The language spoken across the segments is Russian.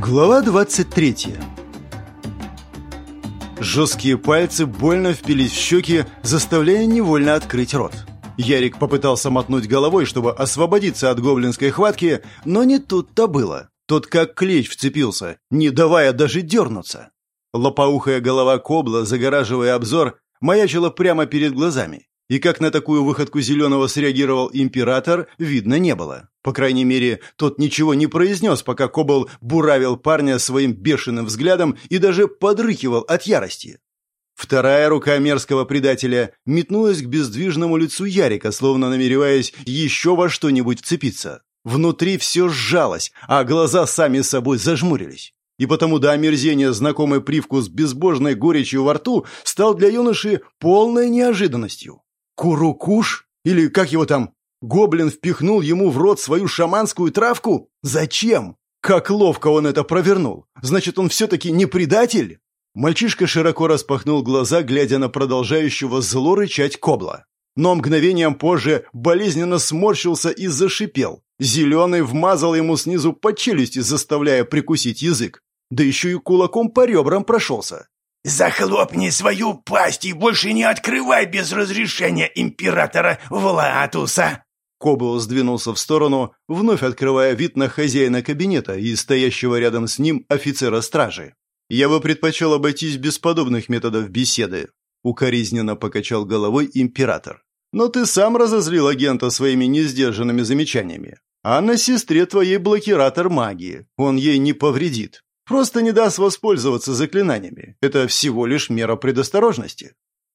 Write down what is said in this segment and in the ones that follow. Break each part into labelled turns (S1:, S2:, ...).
S1: Глава 23 Жесткие пальцы больно впились в щеки, заставляя невольно открыть рот. Ярик попытался мотнуть головой, чтобы освободиться от гоблинской хватки, но не тут-то было. Тот как клещ вцепился, не давая даже дернуться. Лопоухая голова кобла, загораживая обзор, маячила прямо перед глазами. И как на такую выходку Зеленого среагировал император, видно не было. По крайней мере, тот ничего не произнес, пока Кобол буравил парня своим бешеным взглядом и даже подрыкивал от ярости. Вторая рука мерзкого предателя метнулась к бездвижному лицу Ярика, словно намереваясь еще во что-нибудь вцепиться. Внутри все сжалось, а глаза сами собой зажмурились. И потому до омерзения знакомый привкус безбожной горечью во рту стал для юноши полной неожиданностью. Курукуш? Или как его там? Гоблин впихнул ему в рот свою шаманскую травку? Зачем? Как ловко он это провернул. Значит, он все-таки не предатель? Мальчишка широко распахнул глаза, глядя на продолжающего зло рычать кобла. Но мгновением позже болезненно сморщился и зашипел. Зеленый вмазал ему снизу по челюсти, заставляя прикусить язык. Да еще и кулаком по ребрам прошелся.
S2: «Захлопни свою пасть и больше не открывай без разрешения императора Влатуса!»
S1: Кобл сдвинулся в сторону, вновь открывая вид на хозяина кабинета и стоящего рядом с ним офицера стражи. Я бы предпочел обойтись без подобных методов беседы. Укоризненно покачал головой император. Но ты сам разозлил агента своими несдержанными замечаниями. А на сестре твоей блокиратор магии. Он ей не повредит. Просто не даст воспользоваться заклинаниями. Это всего лишь мера предосторожности.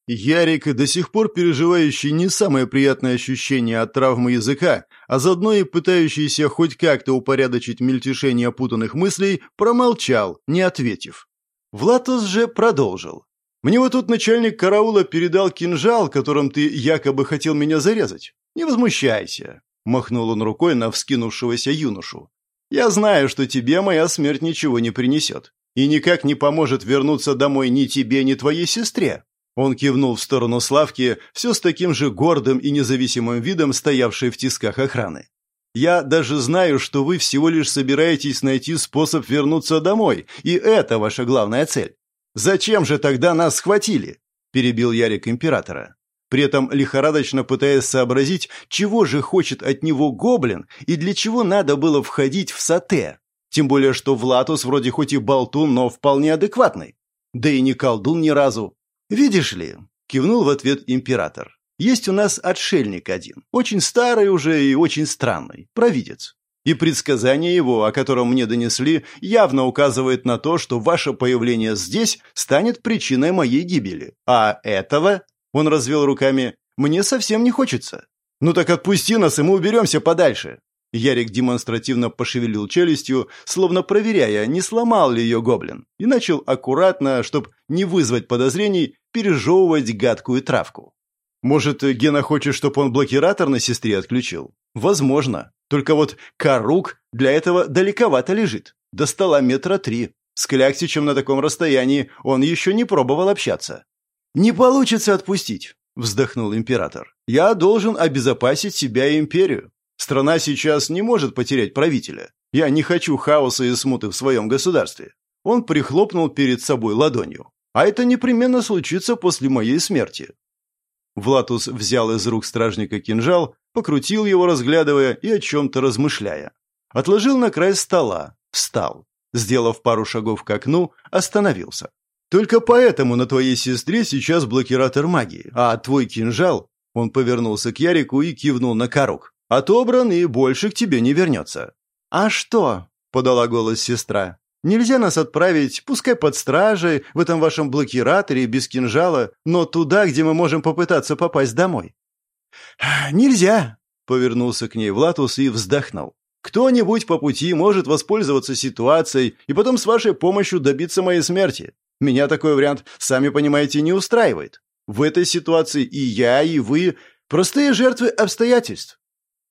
S1: Ярик, до сих пор переживающий не самое приятное ощущение от травмы языка, а заодно и пытающийся хоть как-то упорядочить мельтешение опутанных мыслей, промолчал, не ответив. Влатос же продолжил. «Мне вот тут начальник караула передал кинжал, которым ты якобы хотел меня зарезать. Не возмущайся», — махнул он рукой на вскинувшегося юношу. «Я знаю, что тебе моя смерть ничего не принесет и никак не поможет вернуться домой ни тебе, ни твоей сестре. Он кивнул в сторону Славки, все с таким же гордым и независимым видом, стоявшей в тисках охраны. «Я даже знаю, что вы всего лишь собираетесь найти способ вернуться домой, и это ваша главная цель. Зачем же тогда нас схватили?» – перебил Ярик императора. При этом лихорадочно пытаясь сообразить, чего же хочет от него гоблин и для чего надо было входить в сате. Тем более, что Влатус вроде хоть и болтун, но вполне адекватный. Да и не колдун ни разу. «Видишь ли», — кивнул в ответ император, — «есть у нас отшельник один, очень старый уже и очень странный, провидец. И предсказание его, о котором мне донесли, явно указывает на то, что ваше появление здесь станет причиной моей гибели. А этого, — он развел руками, — мне совсем не хочется. Ну так отпусти нас, и мы уберемся подальше». Ярик демонстративно пошевелил челюстью, словно проверяя, не сломал ли ее гоблин, и начал аккуратно, чтобы не вызвать подозрений, пережевывать гадкую травку. Может, Гена хочет, чтобы он блокиратор на сестре отключил? Возможно. Только вот корук для этого далековато лежит. До стола метра три. С Кляксичем на таком расстоянии он еще не пробовал общаться. «Не получится отпустить», — вздохнул император. «Я должен обезопасить себя и империю. Страна сейчас не может потерять правителя. Я не хочу хаоса и смуты в своем государстве. Он прихлопнул перед собой ладонью. А это непременно случится после моей смерти. Влатус взял из рук стражника кинжал, покрутил его, разглядывая и о чем-то размышляя. Отложил на край стола, встал. Сделав пару шагов к окну, остановился. «Только поэтому на твоей сестре сейчас блокиратор магии, а твой кинжал...» Он повернулся к Ярику и кивнул на корук. Отобран и больше к тебе не вернется». «А что?» — подала голос сестра. «Нельзя нас отправить, пускай под стражей, в этом вашем блокираторе без кинжала, но туда, где мы можем попытаться попасть домой». «Нельзя!» — повернулся к ней Влатус и вздохнул. «Кто-нибудь по пути может воспользоваться ситуацией и потом с вашей помощью добиться моей смерти. Меня такой вариант, сами понимаете, не устраивает. В этой ситуации и я, и вы – простые жертвы обстоятельств.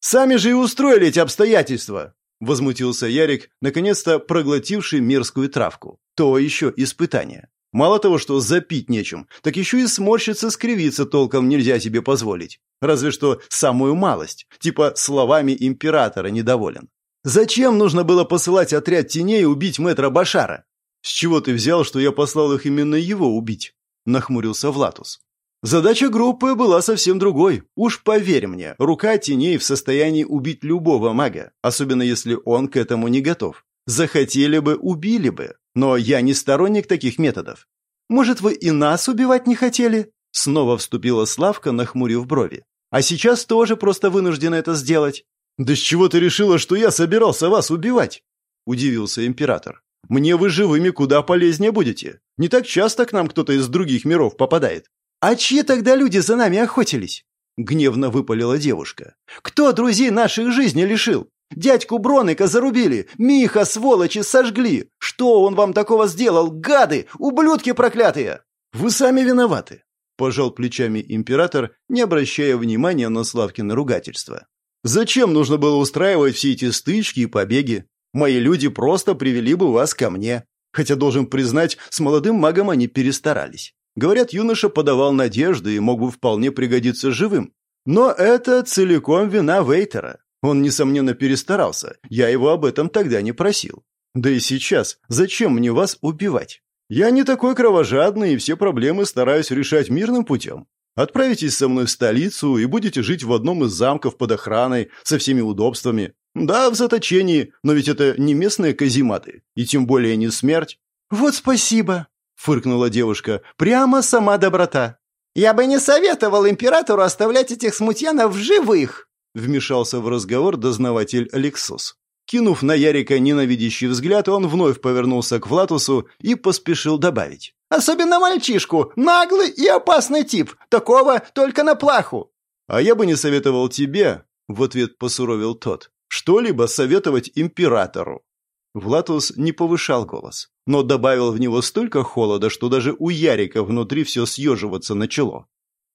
S1: Сами же и устроили эти обстоятельства!» Возмутился Ярик, наконец-то проглотивший мерзкую травку. То еще испытание. Мало того, что запить нечем, так еще и сморщиться, скривиться толком нельзя себе позволить. Разве что самую малость, типа словами императора недоволен. Зачем нужно было посылать отряд теней убить мэтра Башара? С чего ты взял, что я послал их именно его убить? Нахмурился Влатус. Задача группы была совсем другой. Уж поверь мне, рука теней в состоянии убить любого мага, особенно если он к этому не готов. Захотели бы, убили бы. Но я не сторонник таких методов. Может, вы и нас убивать не хотели? Снова вступила Славка, нахмурив брови. А сейчас тоже просто вынуждена это сделать. «Да с чего ты решила, что я собирался вас убивать?» – удивился император. «Мне вы живыми куда полезнее будете. Не так часто к нам кто-то из других миров попадает». «А чьи тогда люди за нами охотились?» – гневно выпалила девушка. «Кто друзей наших жизни лишил? Дядьку Броника зарубили, Миха, сволочи, сожгли. Что он вам такого сделал, гады, ублюдки проклятые?» «Вы сами виноваты», – пожал плечами император, не обращая внимания на Славкино ругательство. Зачем нужно было устраивать все эти стычки и побеги? Мои люди просто привели бы вас ко мне. Хотя, должен признать, с молодым магом они перестарались. Говорят, юноша подавал надежды и мог бы вполне пригодиться живым. Но это целиком вина Вейтера. Он, несомненно, перестарался. Я его об этом тогда не просил. Да и сейчас, зачем мне вас убивать? Я не такой кровожадный и все проблемы стараюсь решать мирным путем. Отправитесь со мной в столицу и будете жить в одном из замков под охраной, со всеми удобствами. Да, в заточении, но ведь это не местные казематы, и тем более не смерть. Вот спасибо, фыркнула девушка. Прямо сама доброта. Я бы не советовал императору оставлять этих смутьянов в живых, вмешался в разговор дознаватель Алексус. Кинув на Ярика ненавидящий взгляд, он вновь повернулся к Влатусу и поспешил добавить. «Особенно мальчишку! Наглый и опасный тип! Такого только на плаху!» «А я бы не советовал тебе», — в ответ посуровил тот, «что-либо советовать императору». Влатус не повышал голос, но добавил в него столько холода, что даже у Ярика внутри все съеживаться начало.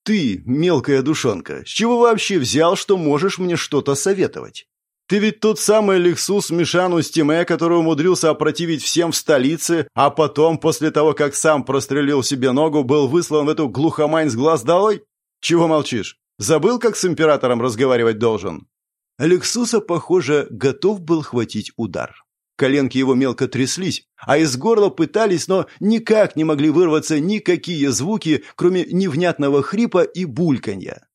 S1: «Ты, мелкая душонка, с чего вообще взял, что можешь мне что-то советовать? Ты ведь тот самый Лексус Мишану Стиме, который умудрился опротивить всем в столице, а потом, после того, как сам прострелил себе ногу, был выслан в эту глухомань с глаз долой? Чего молчишь? Забыл, как с императором разговаривать должен?» Лексуса, похоже, готов был хватить удар. Коленки его мелко тряслись, а из горла пытались, но никак не могли вырваться никакие звуки, кроме невнятного хрипа и бульканья.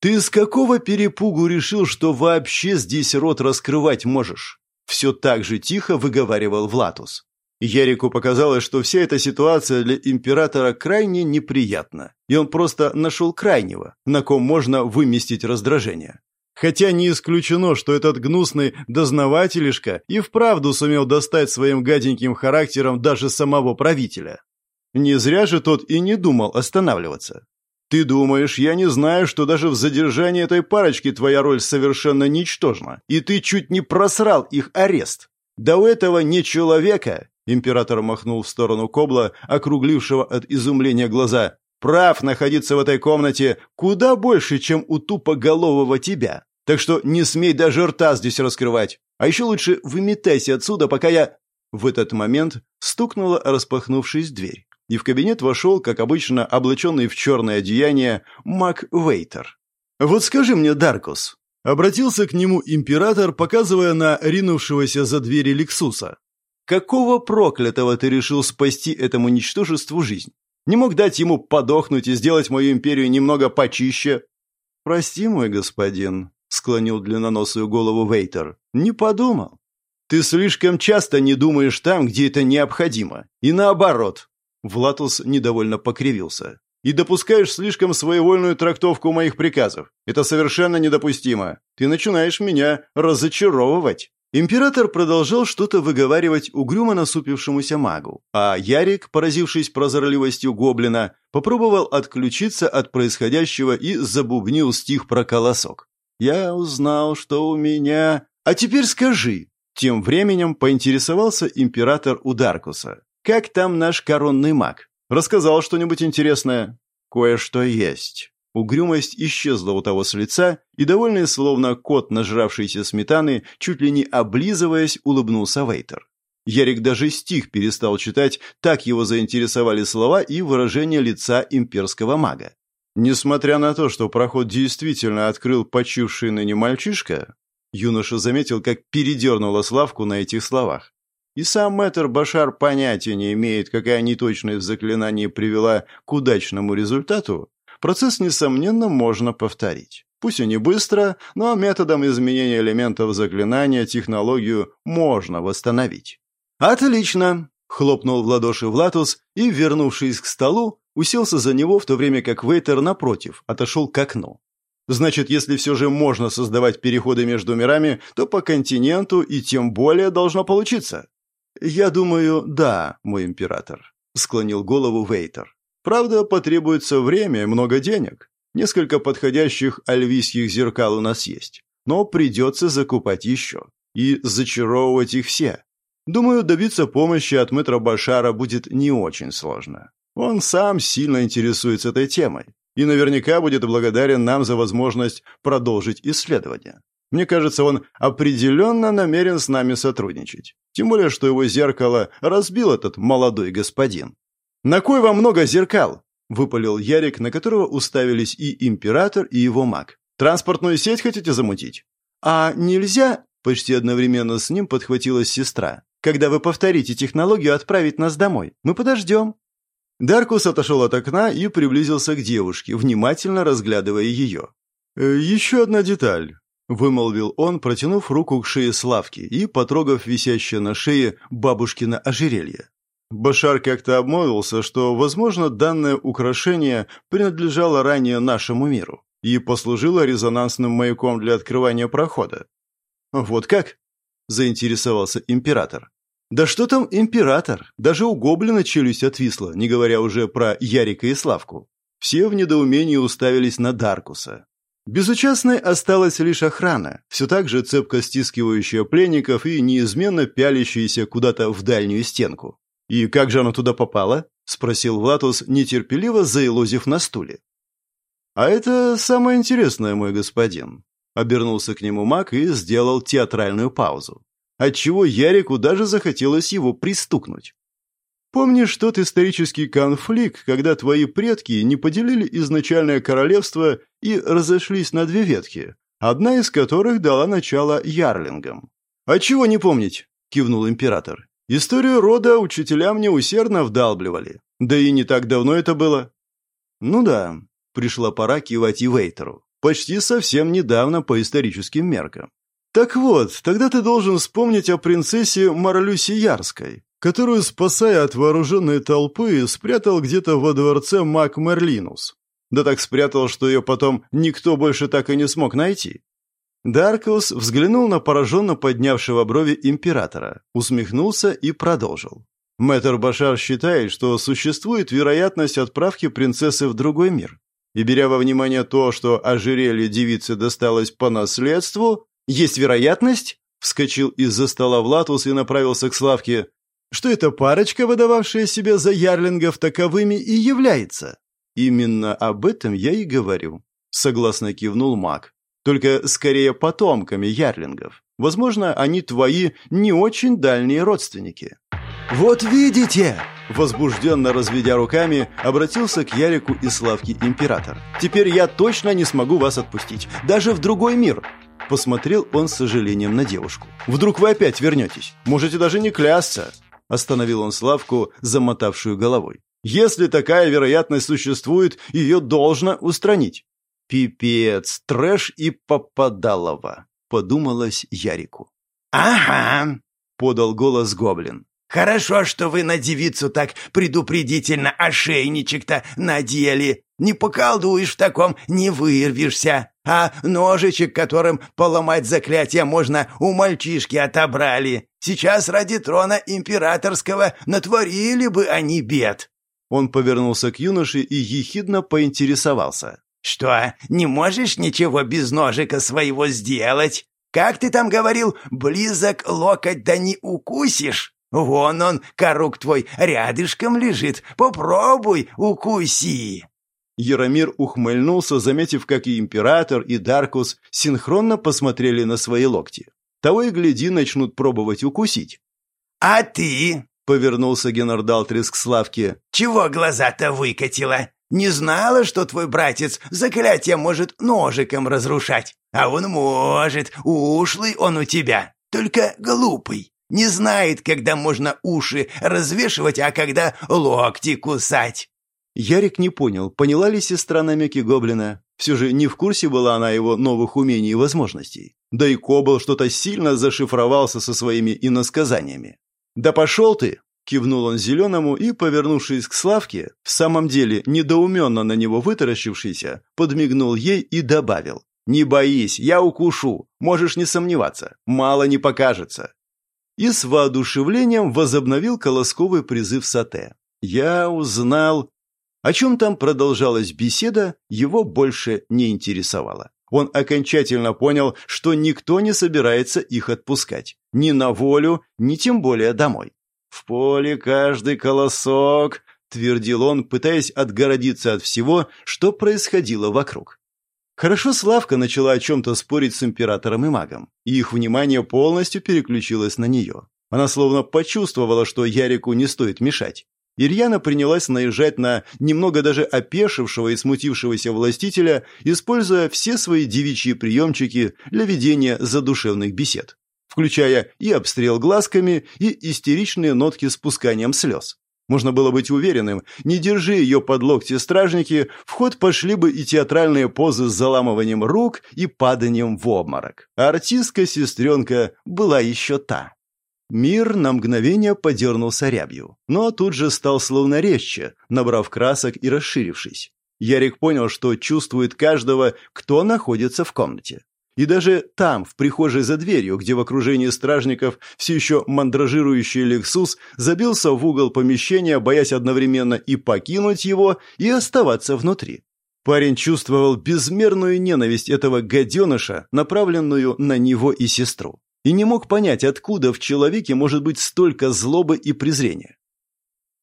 S1: «Ты с какого перепугу решил, что вообще здесь рот раскрывать можешь?» Все так же тихо выговаривал Влатус. Ярику показалось, что вся эта ситуация для императора крайне неприятна, и он просто нашел крайнего, на ком можно выместить раздражение. Хотя не исключено, что этот гнусный дознавателишка и вправду сумел достать своим гаденьким характером даже самого правителя. Не зря же тот и не думал останавливаться. Ты думаешь, я не знаю, что даже в задержании этой парочки твоя роль совершенно ничтожна, и ты чуть не просрал их арест? Да у этого не человека, император махнул в сторону Кобла, округлившего от изумления глаза, прав находиться в этой комнате куда больше, чем у тупоголового тебя. Так что не смей даже рта здесь раскрывать. А еще лучше выметайся отсюда, пока я...» В этот момент стукнула распахнувшись дверь и в кабинет вошел, как обычно, облаченный в черное одеяние, Мак Вейтер. «Вот скажи мне, Даркус», — обратился к нему император, показывая на ринувшегося за двери Лексуса. «Какого проклятого ты решил спасти этому ничтожеству жизнь? Не мог дать ему подохнуть и сделать мою империю немного почище?» «Прости, мой господин», — склонил длинноносую голову Вейтер. «Не подумал. Ты слишком часто не думаешь там, где это необходимо. И наоборот, Влатус недовольно покривился. «И допускаешь слишком своевольную трактовку моих приказов. Это совершенно недопустимо. Ты начинаешь меня разочаровывать». Император продолжал что-то выговаривать угрюмо насупившемуся магу, а Ярик, поразившись прозорливостью гоблина, попробовал отключиться от происходящего и забубнил стих про колосок. «Я узнал, что у меня...» «А теперь скажи!» Тем временем поинтересовался император у Даркуса. «Как там наш коронный маг? Рассказал что-нибудь интересное?» «Кое-что есть». Угрюмость исчезла у того с лица, и, довольный, словно кот, нажравшийся сметаны, чуть ли не облизываясь, улыбнулся Вейтер. Ярик даже стих перестал читать, так его заинтересовали слова и выражение лица имперского мага. Несмотря на то, что проход действительно открыл почивший ныне мальчишка, Юноша заметил, как передернула Славку на этих словах. И сам мэтр Башар понятия не имеет, какая неточность в заклинании привела к удачному результату, процесс, несомненно, можно повторить. Пусть и не быстро, но методом изменения элементов заклинания технологию можно восстановить. «Отлично!» — хлопнул в ладоши Влатус и, вернувшись к столу, уселся за него, в то время как Вейтер, напротив, отошел к окну. Значит, если все же можно создавать переходы между мирами, то по континенту и тем более должно получиться. «Я думаю, да, мой император», — склонил голову Вейтер. «Правда, потребуется время и много денег. Несколько подходящих альвийских зеркал у нас есть, но придется закупать еще и зачаровывать их все. Думаю, добиться помощи от мэтра Башара будет не очень сложно. Он сам сильно интересуется этой темой и наверняка будет благодарен нам за возможность продолжить исследование. Мне кажется, он определенно намерен с нами сотрудничать. Тем более, что его зеркало разбил этот молодой господин. «На кой вам много зеркал?» — выпалил Ярик, на которого уставились и император, и его маг. «Транспортную сеть хотите замутить?» «А нельзя?» — почти одновременно с ним подхватилась сестра. «Когда вы повторите технологию отправить нас домой, мы подождем». Даркус отошел от окна и приблизился к девушке, внимательно разглядывая ее. «Э, «Еще одна деталь», — вымолвил он, протянув руку к шее Славки и потрогав висящее на шее бабушкино ожерелье. Башар как-то обмолвился, что, возможно, данное украшение принадлежало ранее нашему миру и послужило резонансным маяком для открывания прохода. «Вот как?» – заинтересовался император. «Да что там император? Даже у гоблина челюсть отвисла, не говоря уже про Ярика и Славку. Все в недоумении уставились на Даркуса. Безучастной осталась лишь охрана, все так же цепко стискивающая пленников и неизменно пялящаяся куда-то в дальнюю стенку. «И как же она туда попала?» — спросил Влатус, нетерпеливо заилозив на стуле. «А это самое интересное, мой господин», — обернулся к нему маг и сделал театральную паузу, отчего Ярику даже захотелось его пристукнуть. «Помнишь тот исторический конфликт, когда твои предки не поделили изначальное королевство и разошлись на две ветки, одна из которых дала начало ярлингам?» «А чего не помнить?» — кивнул император. Историю рода учителям неусердно вдалбливали. Да и не так давно это было. Ну да, пришла пора кивать и Вейтеру. Почти совсем недавно по историческим меркам. Так вот, тогда ты должен вспомнить о принцессе Марлюсе Ярской, которую, спасая от вооруженной толпы, спрятал где-то во дворце маг Мерлинус. Да так спрятал, что ее потом никто больше так и не смог найти. Даркус взглянул на пораженно поднявшего брови императора, усмехнулся и продолжил. Мэтр Башар считает, что существует вероятность отправки принцессы в другой мир. И беря во внимание то, что ожерелье девицы досталось по наследству, есть вероятность, вскочил из-за стола Влатус и направился к Славке, что эта парочка, выдававшая себя за ярлингов таковыми, и является. Именно об этом я и говорю, согласно кивнул маг только скорее потомками ярлингов. Возможно, они твои не очень дальние родственники. «Вот видите!» Возбужденно разведя руками, обратился к Ярику и Славке император. «Теперь я точно не смогу вас отпустить. Даже в другой мир!» Посмотрел он с сожалением на девушку. «Вдруг вы опять вернетесь? Можете даже не клясться!» Остановил он Славку, замотавшую головой. «Если такая вероятность существует, ее должно устранить. «Пипец, трэш и попадалово», — подумалось Ярику.
S2: «Ага», —
S1: подал голос Гоблин.
S2: «Хорошо, что вы на девицу так предупредительно ошейничек-то надели. Не поколдуешь в таком, не вырвешься. А ножичек, которым поломать заклятие можно, у мальчишки отобрали. Сейчас ради трона императорского натворили бы они бед».
S1: Он повернулся к юноше и ехидно поинтересовался.
S2: «Что, не можешь ничего без ножика своего сделать? Как ты там говорил, близок локоть да не укусишь? Вон он, корук твой, рядышком лежит, попробуй, укуси!»
S1: Яромир ухмыльнулся, заметив, как и император, и Даркус синхронно посмотрели на свои локти. Того и гляди, начнут пробовать укусить.
S2: «А ты?»
S1: — повернулся Генардалтрис к Славке.
S2: «Чего глаза-то выкатила? Не знала, что твой братец заклятие может ножиком разрушать. А он может, ушлый он у тебя, только глупый. Не знает, когда можно уши развешивать, а когда локти кусать.
S1: Ярик не понял, поняла ли сестра намеки гоблина. Все же не в курсе была она его новых умений и возможностей. Да и Кобл что-то сильно зашифровался со своими иносказаниями. «Да пошел ты!» — кивнул он зеленому и, повернувшись к Славке, в самом деле недоуменно на него вытаращившийся, подмигнул ей и добавил. «Не боись, я укушу, можешь не сомневаться, мало не покажется». И с воодушевлением возобновил колосковый призыв Сате. «Я узнал...» О чем там продолжалась беседа, его больше не интересовало. Он окончательно понял, что никто не собирается их отпускать. Ни на волю, ни тем более домой. «В поле каждый колосок», — твердил он, пытаясь отгородиться от всего, что происходило вокруг. Хорошо Славка начала о чем-то спорить с императором и магом, и их внимание полностью переключилось на нее. Она словно почувствовала, что Ярику не стоит мешать. Ирьяна принялась наезжать на немного даже опешившего и смутившегося властителя, используя все свои девичьи приемчики для ведения задушевных бесед, включая и обстрел глазками, и истеричные нотки с пусканием слез. Можно было быть уверенным, не держи ее под локти стражники, в ход пошли бы и театральные позы с заламыванием рук и паданием в обморок. Артистка-сестренка была еще та. Мир на мгновение подернулся рябью, но тут же стал словно резче, набрав красок и расширившись. Ярик понял, что чувствует каждого, кто находится в комнате. И даже там, в прихожей за дверью, где в окружении стражников все еще мандражирующий Лексус забился в угол помещения, боясь одновременно и покинуть его, и оставаться внутри. Парень чувствовал безмерную ненависть этого гаденыша, направленную на него и сестру и не мог понять, откуда в человеке может быть столько злобы и презрения.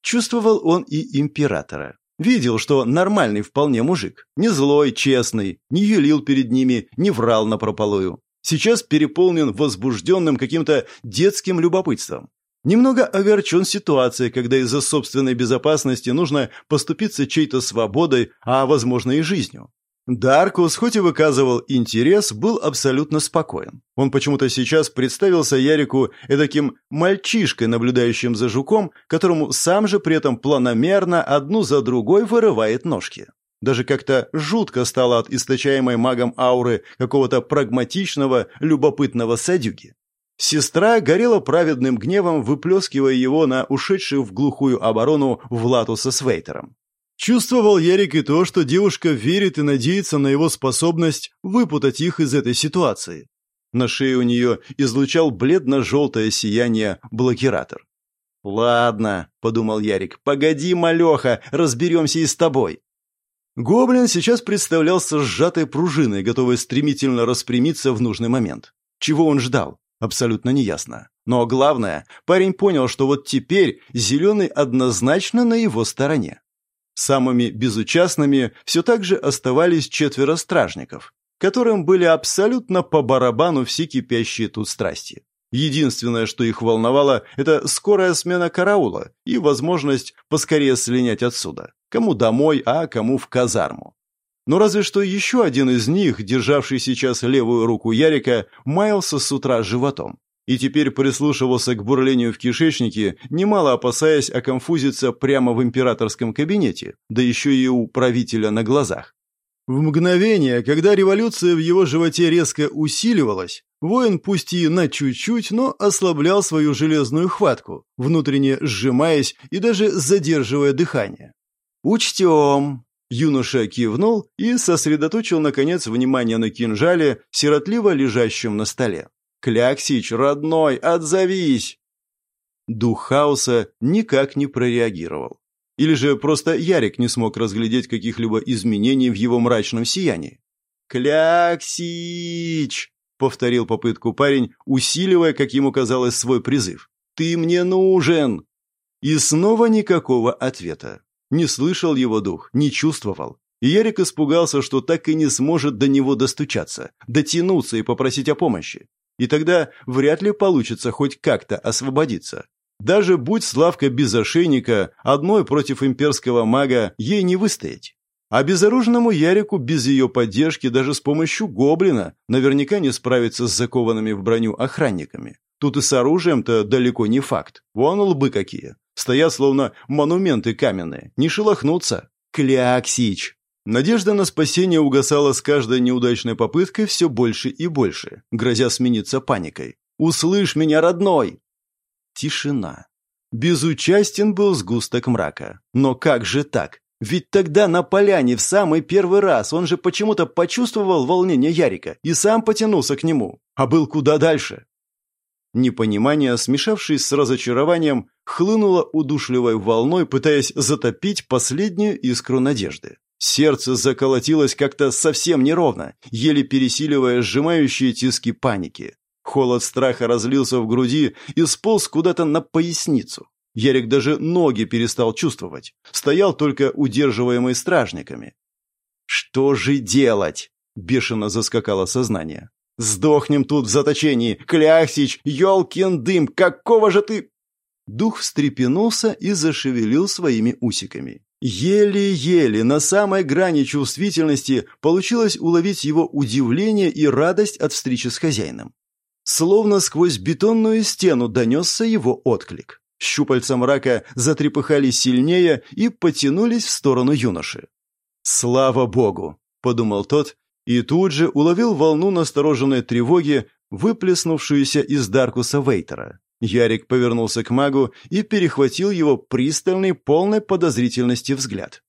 S1: Чувствовал он и императора. Видел, что нормальный вполне мужик. Не злой, честный, не юлил перед ними, не врал напропалую. Сейчас переполнен возбужденным каким-то детским любопытством. Немного огорчен ситуацией, когда из-за собственной безопасности нужно поступиться чьей-то свободой, а, возможно, и жизнью. Даркус, хоть и выказывал интерес, был абсолютно спокоен. Он почему-то сейчас представился Ярику эдаким мальчишкой, наблюдающим за жуком, которому сам же при этом планомерно одну за другой вырывает ножки. Даже как-то жутко стало от источаемой магом ауры какого-то прагматичного, любопытного садюги. Сестра горела праведным гневом, выплескивая его на ушедших в глухую оборону Влатуса с Вейтером. Чувствовал Ярик и то, что девушка верит и надеется на его способность выпутать их из этой ситуации. На шее у нее излучал бледно-желтое сияние блокиратор. «Ладно», — подумал Ярик, — «погоди, малеха, разберемся и с тобой». Гоблин сейчас представлялся сжатой пружиной, готовой стремительно распрямиться в нужный момент. Чего он ждал? Абсолютно неясно. Но главное, парень понял, что вот теперь Зеленый однозначно на его стороне. Самыми безучастными все так же оставались четверо стражников, которым были абсолютно по барабану все кипящие тут страсти. Единственное, что их волновало, это скорая смена караула и возможность поскорее слинять отсюда. Кому домой, а кому в казарму. Но разве что еще один из них, державший сейчас левую руку Ярика, маялся с утра животом и теперь прислушивался к бурлению в кишечнике, немало опасаясь оконфузиться прямо в императорском кабинете, да еще и у правителя на глазах. В мгновение, когда революция в его животе резко усиливалась, воин пусть и на чуть-чуть, но ослаблял свою железную хватку, внутренне сжимаясь и даже задерживая дыхание. «Учтем!» Юноша кивнул и сосредоточил, наконец, внимание на кинжале, сиротливо лежащем на столе. «Кляксич, родной, отзовись!» Дух хаоса никак не прореагировал. Или же просто Ярик не смог разглядеть каких-либо изменений в его мрачном сиянии. «Кляксич!» — повторил попытку парень, усиливая, как ему казалось, свой призыв. «Ты мне нужен!» И снова никакого ответа. Не слышал его дух, не чувствовал. И Ярик испугался, что так и не сможет до него достучаться, дотянуться и попросить о помощи и тогда вряд ли получится хоть как-то освободиться. Даже будь Славка без ошейника, одной против имперского мага ей не выстоять. А безоружному Ярику без ее поддержки даже с помощью гоблина наверняка не справиться с закованными в броню охранниками. Тут и с оружием-то далеко не факт. Вон лбы какие. Стоят словно монументы каменные. Не шелохнуться. Кляксич! Надежда на спасение угасала с каждой неудачной попыткой все больше и больше, грозя смениться паникой. «Услышь меня, родной!» Тишина. Безучастен был сгусток мрака. Но как же так? Ведь тогда на поляне в самый первый раз он же почему-то почувствовал волнение Ярика и сам потянулся к нему, а был куда дальше. Непонимание, смешавшись с разочарованием, хлынуло удушливой волной, пытаясь затопить последнюю искру надежды. Сердце заколотилось как-то совсем неровно, еле пересиливая сжимающие тиски паники. Холод страха разлился в груди и сполз куда-то на поясницу. Ярик даже ноги перестал чувствовать. Стоял только удерживаемый стражниками. «Что же делать?» — бешено заскакало сознание. «Сдохнем тут в заточении! Кляхсич, елкин дым! Какого же ты...» Дух встрепенулся и зашевелил своими усиками. Еле-еле, на самой грани чувствительности, получилось уловить его удивление и радость от встречи с хозяином. Словно сквозь бетонную стену донесся его отклик. Щупальца мрака затрепыхались сильнее и потянулись в сторону юноши. «Слава богу!» — подумал тот, и тут же уловил волну настороженной тревоги, выплеснувшуюся из Даркуса Вейтера. Ярик повернулся к магу и перехватил его пристальный, полной подозрительности взгляд.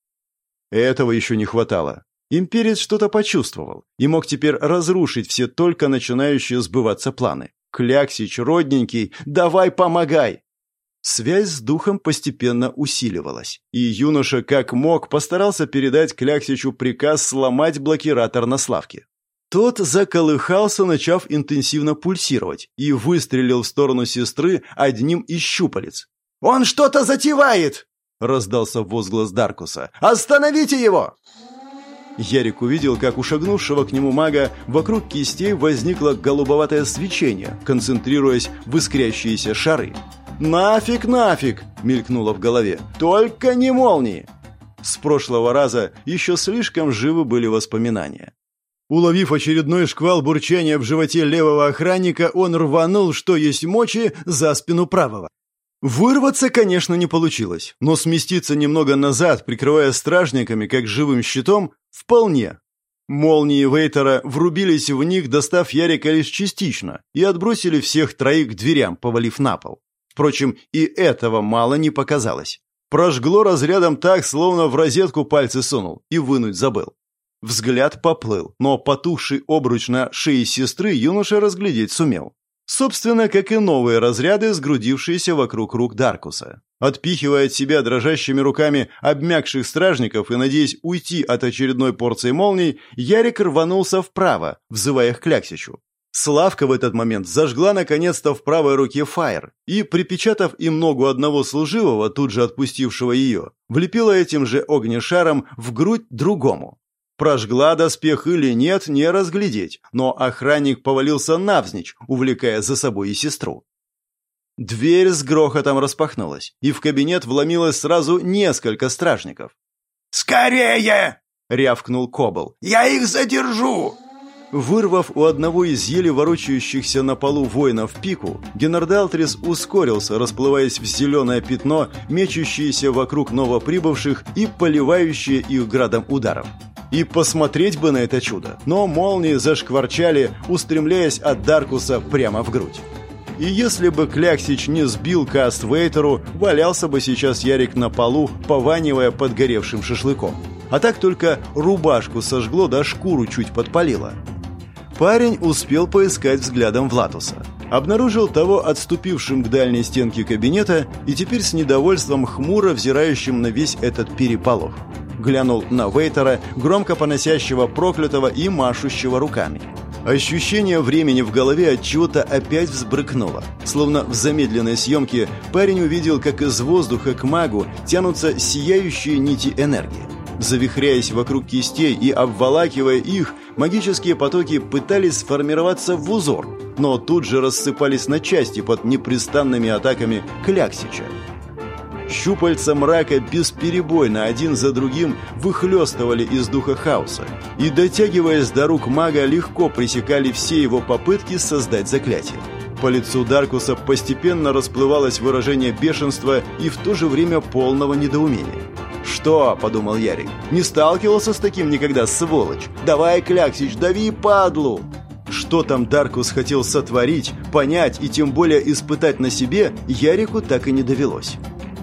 S1: Этого еще не хватало. Имперец что-то почувствовал и мог теперь разрушить все только начинающие сбываться планы. «Кляксич, родненький, давай помогай!» Связь с духом постепенно усиливалась, и юноша как мог постарался передать Кляксичу приказ сломать блокиратор на Славке. Тот заколыхался, начав интенсивно пульсировать, и выстрелил в сторону сестры одним из щупалец.
S2: «Он что-то затевает!» — раздался возглас Даркуса. «Остановите его!»
S1: Ярик увидел, как у шагнувшего к нему мага вокруг кистей возникло голубоватое свечение, концентрируясь в искрящиеся шары. «Нафиг, нафиг!» — мелькнуло в голове. «Только не молнии!» С прошлого раза еще слишком живы были воспоминания. Уловив очередной шквал бурчания в животе левого охранника, он рванул, что есть мочи, за спину правого. Вырваться, конечно, не получилось, но сместиться немного назад, прикрывая стражниками, как живым щитом, вполне. Молнии Вейтера врубились в них, достав Ярика лишь частично, и отбросили всех троих к дверям, повалив на пол. Впрочем, и этого мало не показалось. Прожгло разрядом так, словно в розетку пальцы сунул, и вынуть забыл. Взгляд поплыл, но потухший обруч на шее сестры юноша разглядеть сумел. Собственно, как и новые разряды, сгрудившиеся вокруг рук Даркуса. Отпихивая от себя дрожащими руками обмякших стражников и надеясь уйти от очередной порции молний, Ярик рванулся вправо, взывая к Кляксичу. Славка в этот момент зажгла наконец-то в правой руке фаер и, припечатав им ногу одного служивого, тут же отпустившего ее, влепила этим же огнешаром в грудь другому. Прожгла доспех или нет, не разглядеть, но охранник повалился навзничь, увлекая за собой и сестру. Дверь с грохотом распахнулась, и в кабинет вломилось сразу несколько стражников.
S2: «Скорее!»
S1: — рявкнул Кобл.
S2: «Я их задержу!»
S1: Вырвав у одного из еле ворочающихся на полу воинов пику, Генардалтрис ускорился, расплываясь в зеленое пятно, мечущееся вокруг новоприбывших и поливающее их градом ударов. И посмотреть бы на это чудо, но молнии зашкварчали, устремляясь от Даркуса прямо в грудь. И если бы Кляксич не сбил каст Вейтеру, валялся бы сейчас Ярик на полу, пованивая подгоревшим шашлыком. А так только рубашку сожгло, да шкуру чуть подпалило. Парень успел поискать взглядом Влатуса. Обнаружил того отступившим к дальней стенке кабинета и теперь с недовольством хмуро взирающим на весь этот переполох. Глянул на Вейтера, громко поносящего проклятого и машущего руками. Ощущение времени в голове от чего-то опять взбрыкнуло. Словно в замедленной съемке парень увидел, как из воздуха к магу тянутся сияющие нити энергии. Завихряясь вокруг кистей и обволакивая их, магические потоки пытались сформироваться в узор, но тут же рассыпались на части под непрестанными атаками Кляксича. Щупальца мрака бесперебойно один за другим выхлестывали из духа хаоса и, дотягиваясь до рук мага, легко пресекали все его попытки создать заклятие. По лицу Даркуса постепенно расплывалось выражение бешенства и в то же время полного недоумения. «Что?» – подумал Ярик. «Не сталкивался с таким никогда, сволочь! Давай, Кляксич, дави падлу!» Что там Даркус хотел сотворить, понять и тем более испытать на себе, Ярику так и не довелось.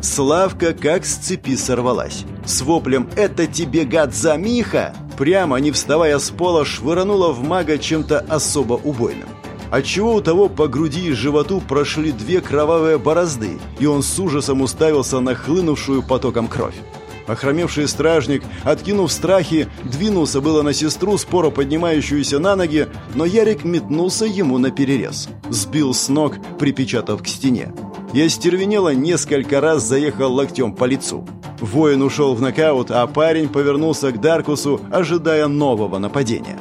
S1: Славка как с цепи сорвалась. С воплем «Это тебе, гад, за Миха!» Прямо, не вставая с пола, швырнула в мага чем-то особо убойным. Отчего у того по груди и животу прошли две кровавые борозды, и он с ужасом уставился на хлынувшую потоком кровь. Охромевший стражник, откинув страхи, двинулся было на сестру, споро поднимающуюся на ноги, но Ярик метнулся ему на перерез. Сбил с ног, припечатав к стене. И остервенело несколько раз заехал локтем по лицу. Воин ушел в нокаут, а парень повернулся к Даркусу, ожидая нового нападения.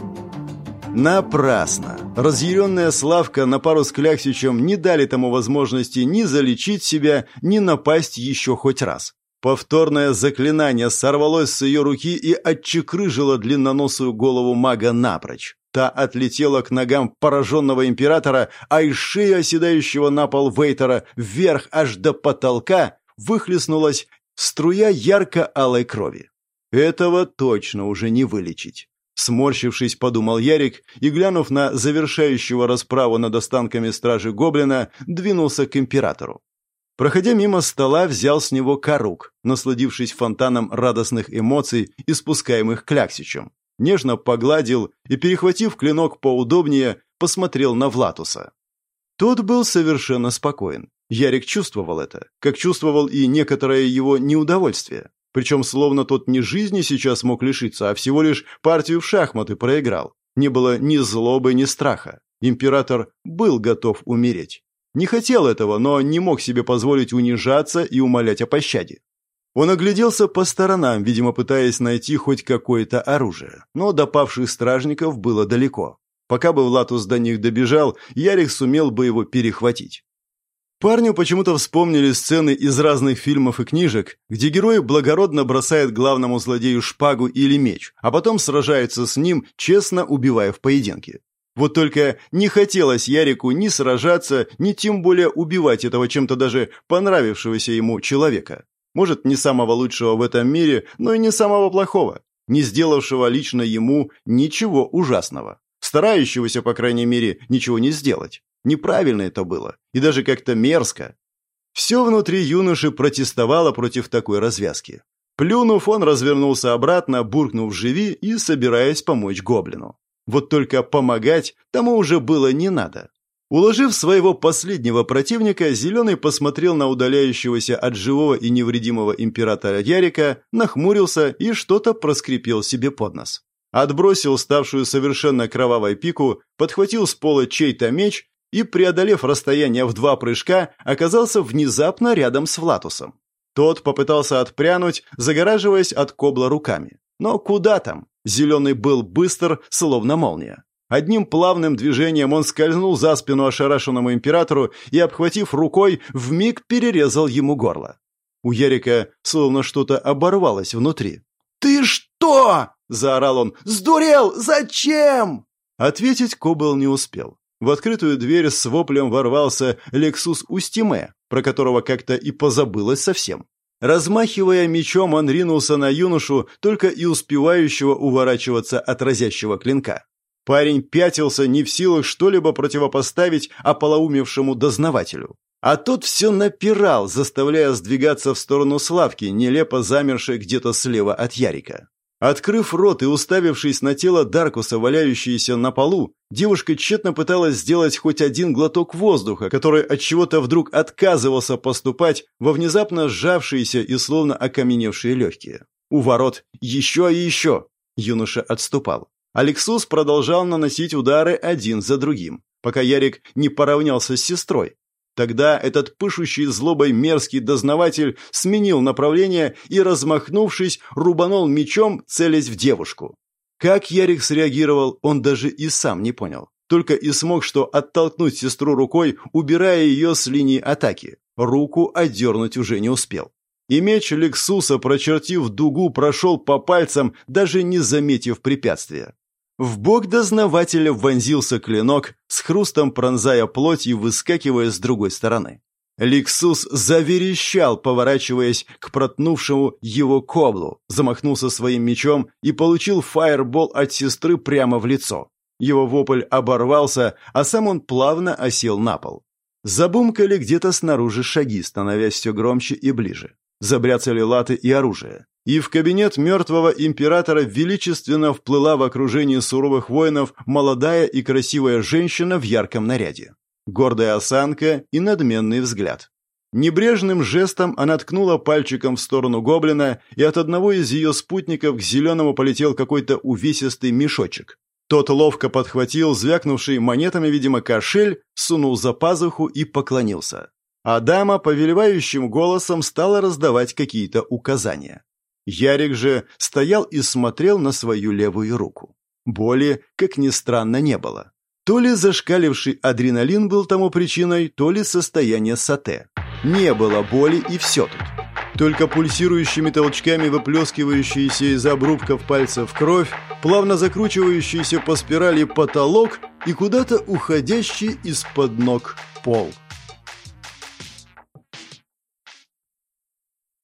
S1: Напрасно. Разъяренная Славка на пару с Кляксичем не дали тому возможности ни залечить себя, ни напасть еще хоть раз. Повторное заклинание сорвалось с ее руки и отчекрыжило длинноносую голову мага напрочь. Та отлетела к ногам пораженного императора, а из шеи оседающего на пол Вейтера вверх аж до потолка выхлестнулась струя ярко-алой крови. Этого точно уже не вылечить. Сморщившись, подумал Ярик и, глянув на завершающего расправу над останками стражи Гоблина, двинулся к императору. Проходя мимо стола, взял с него корук, насладившись фонтаном радостных эмоций, испускаемых Кляксичем. Нежно погладил и, перехватив клинок поудобнее, посмотрел на Влатуса. Тот был совершенно спокоен. Ярик чувствовал это, как чувствовал и некоторое его неудовольствие. Причем словно тот не жизни сейчас мог лишиться, а всего лишь партию в шахматы проиграл. Не было ни злобы, ни страха. Император был готов умереть. Не хотел этого, но не мог себе позволить унижаться и умолять о пощаде. Он огляделся по сторонам, видимо, пытаясь найти хоть какое-то оружие, но до павших стражников было далеко. Пока бы Влатус до них добежал, Ярик сумел бы его перехватить. Парню почему-то вспомнили сцены из разных фильмов и книжек, где герой благородно бросает главному злодею шпагу или меч, а потом сражается с ним, честно убивая в поединке. Вот только не хотелось Ярику ни сражаться, ни тем более убивать этого чем-то даже понравившегося ему человека. Может, не самого лучшего в этом мире, но и не самого плохого, не сделавшего лично ему ничего ужасного, старающегося, по крайней мере, ничего не сделать. Неправильно это было, и даже как-то мерзко. Все внутри юноши протестовало против такой развязки. Плюнув, он развернулся обратно, буркнув «живи» и собираясь помочь гоблину. Вот только помогать тому уже было не надо. Уложив своего последнего противника, Зеленый посмотрел на удаляющегося от живого и невредимого императора Ярика, нахмурился и что-то проскрипел себе под нос. Отбросил ставшую совершенно кровавой пику, подхватил с пола чей-то меч и, преодолев расстояние в два прыжка, оказался внезапно рядом с Влатусом. Тот попытался отпрянуть, загораживаясь от кобла руками. Но куда там? Зеленый был быстр, словно молния. Одним плавным движением он скользнул за спину ошарашенному императору и, обхватив рукой, вмиг перерезал ему горло. У Ярика словно что-то оборвалось внутри. «Ты что?» – заорал он. «Сдурел! Зачем?» Ответить Кобл не успел. В открытую дверь с воплем ворвался Лексус Устиме, про которого как-то и позабылось совсем. Размахивая мечом, он ринулся на юношу, только и успевающего уворачиваться от разящего клинка. Парень пятился, не в силах что-либо противопоставить ополоумевшему дознавателю. А тот все напирал, заставляя сдвигаться в сторону Славки, нелепо замершей где-то слева от Ярика. Открыв рот и уставившись на тело Даркуса, валяющееся на полу, девушка тщетно пыталась сделать хоть один глоток воздуха, который от чего-то вдруг отказывался поступать во внезапно сжавшиеся и словно окаменевшие легкие. У ворот еще и еще. Юноша отступал. Алексус продолжал наносить удары один за другим, пока Ярик не поравнялся с сестрой, Тогда этот пышущий злобой мерзкий дознаватель сменил направление и, размахнувшись, рубанул мечом, целясь в девушку. Как Ярик среагировал, он даже и сам не понял. Только и смог что оттолкнуть сестру рукой, убирая ее с линии атаки. Руку отдернуть уже не успел. И меч Лексуса, прочертив дугу, прошел по пальцам, даже не заметив препятствия. В бок дознавателя вонзился клинок, с хрустом пронзая плоть и выскакивая с другой стороны. Лексус заверещал, поворачиваясь к протнувшему его коблу, замахнулся своим мечом и получил фаербол от сестры прямо в лицо. Его вопль оборвался, а сам он плавно осел на пол. Забумкали где-то снаружи шаги, становясь все громче и ближе. Забряцали латы и оружие. И в кабинет мертвого императора величественно вплыла в окружении суровых воинов молодая и красивая женщина в ярком наряде. Гордая осанка и надменный взгляд. Небрежным жестом она ткнула пальчиком в сторону гоблина, и от одного из ее спутников к зеленому полетел какой-то увесистый мешочек. Тот ловко подхватил звякнувший монетами, видимо, кошель, сунул за пазуху и поклонился. А дама повелевающим голосом стала раздавать какие-то указания. Ярик же стоял и смотрел на свою левую руку. Боли, как ни странно, не было. То ли зашкаливший адреналин был тому причиной, то ли состояние сате. Не было боли и все тут. Только пульсирующими толчками выплескивающиеся из обрубков пальцев кровь, плавно закручивающийся по спирали потолок и куда-то уходящий из-под ног пол.